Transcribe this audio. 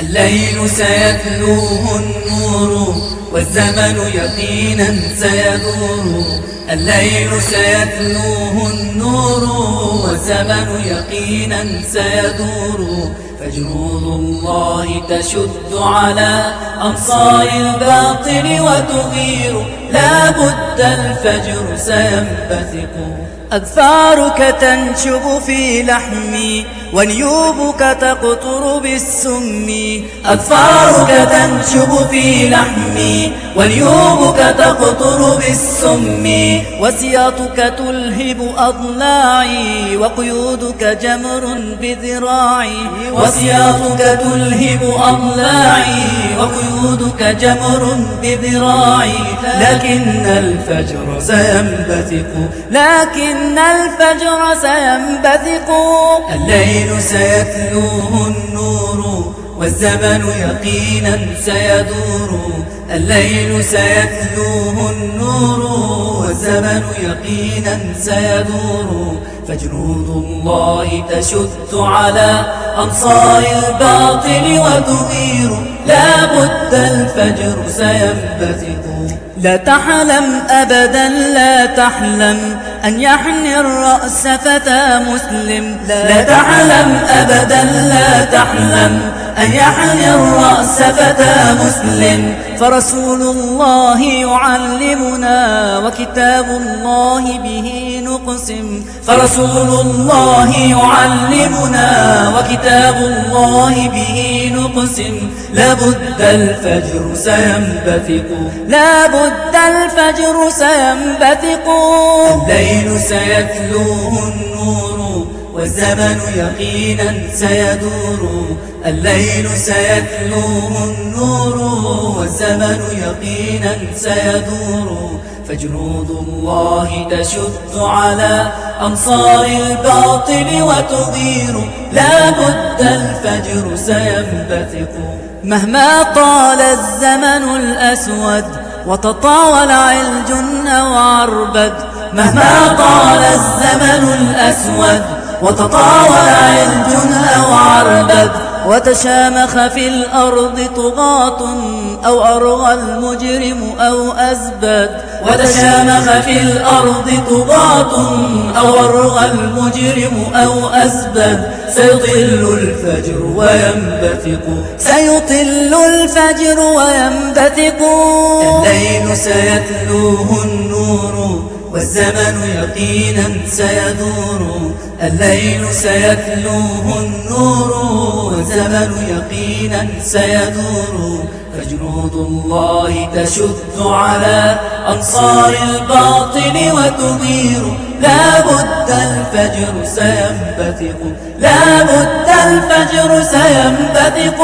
الليل سيتلوه النور والزمن يقينا سيدور. الليل سيتلوه النور والزمن يقينا سيدور. فجنود الله تشد على أنصار الباطل وتغير. لا بد الفجر سينبثق. أذفارك تنشب في لحمي ونيوبك تقطر بالسم. أذفارك تنشب في لحمي ونيوبك تقطر بالسم. وسياطك تلهب أضلاعي وقيودك جمر بذراعي. وسياطك تلهب أضلاعي وقيودك جمر بذراعي. لكن الفجر سينبثق لكن الفجر سينبثق. الليل سيتلوه النور والزمن يقينا سيدور. الليل سيتلوه النور والزمن يقينا سيدور. فجنود الله تشد على أنصار الباطل وتغير. لا بد الفجر سينبثق. لا تحلم أبدا لا تحلم أن يحني الرأس فتى مسلم. لا تحلم أبدا لا تحلم أن يحني الرأس فتى مسلم فرسول الله يعلمنا وكتاب الله به نقسم فرسول الله يعلمنا وكتاب الله به نقسم لابد الفجر سينبثق لابد الفجر سينبثق الليل سيتلوه والزمن يقينا سيدور الليل سيتلوه النور والزمن يقينا سيدور. فجنود الله تشد على أنصار الباطل وتغير لا بد الفجر سينبثق. مهما طال الزمن الأسود وتطاول علج وعربد مهما طال الزمن الأسود وتطاول علج وعربد وتشامخ في الأرض طغاة أو أرغى المجرم أو أزبد وتشامخ في الأرض طغاة أو أرغى المجرم أو أزبد سيطل الفجر وينبثق سيطل الفجر وينبثق الليل سيتلوه النور والزمن يقينا سيدور الليل سيتلوه النور والزمن يقينا سيدور. فجنود الله تشد على أنصار الباطل وتغير. لا بد الفجر سينبثق لا بد الفجر سينبثق.